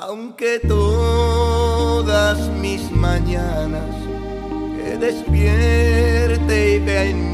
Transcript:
Aunque todas mis mañanas que despierte y vea en mi casa